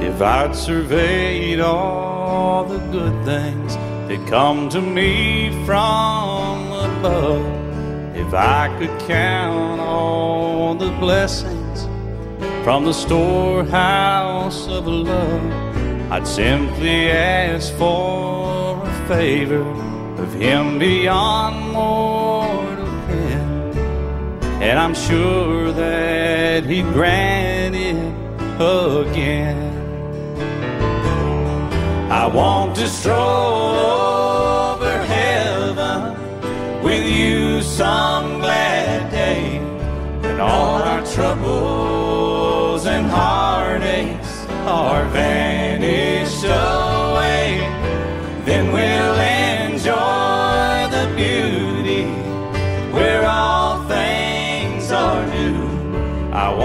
If I'd surveyed all the good things that come to me from above, if I could count all the blessings from the storehouse of love, I'd simply ask for a favor of Him beyond ken, and I'm sure that He'd grant it again. I want to stroll over heaven with you some glad day when all our troubles and heartaches are vanished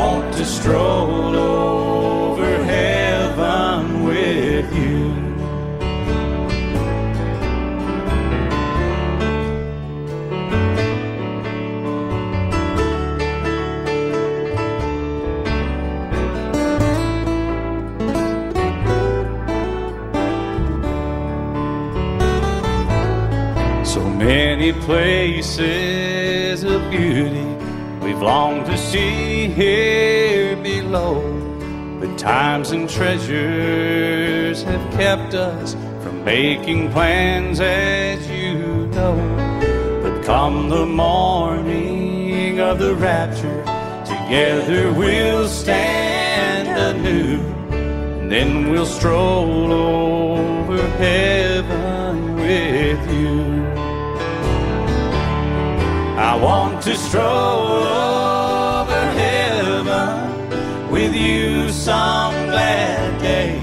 want to stroll over heaven with you. So many places of beauty we've longed to see here below. But times and treasures have kept us from making plans, as you know. But come the morning of the rapture, together we'll stand anew. And then we'll stroll over heaven with you. Want to stroll over heaven with you some glad day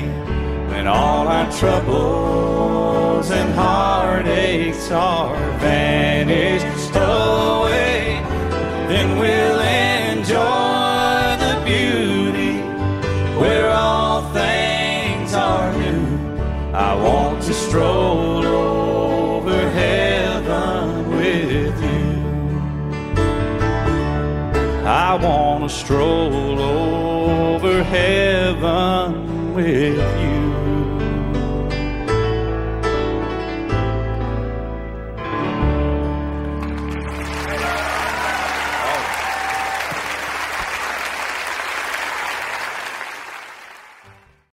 when all our troubles and heartaches are vanished I want to stroll over heaven with you.